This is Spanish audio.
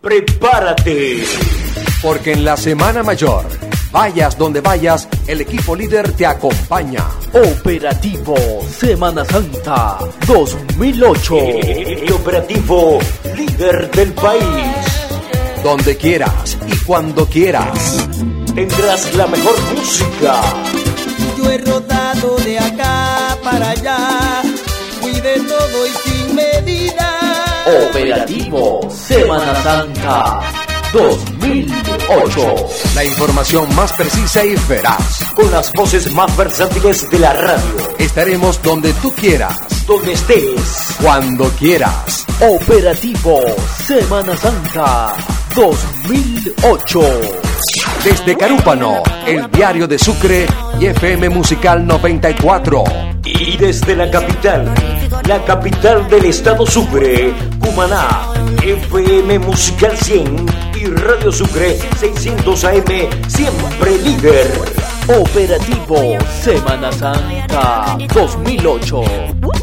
Prepárate. Porque en la Semana Mayor, vayas donde vayas, el equipo líder te acompaña. Operativo Semana Santa 2008. El operativo líder del país. Donde quieras y cuando quieras. Tendrás la mejor música. Yo he rodado de acá para allá. Fui de todo y sin. Operativo Semana Santa 2008. La información más precisa y veraz. Con las voces más versátiles de la radio. Estaremos donde tú quieras. Donde estés. Cuando quieras. Operativo Semana Santa 2008. Desde Carúpano, el diario de Sucre y FM Musical 94. Y desde la capital, la capital del estado Sucre, Cumaná, FM Musical 100 y Radio Sucre 600 AM, siempre líder. Operativo Semana Santa 2008.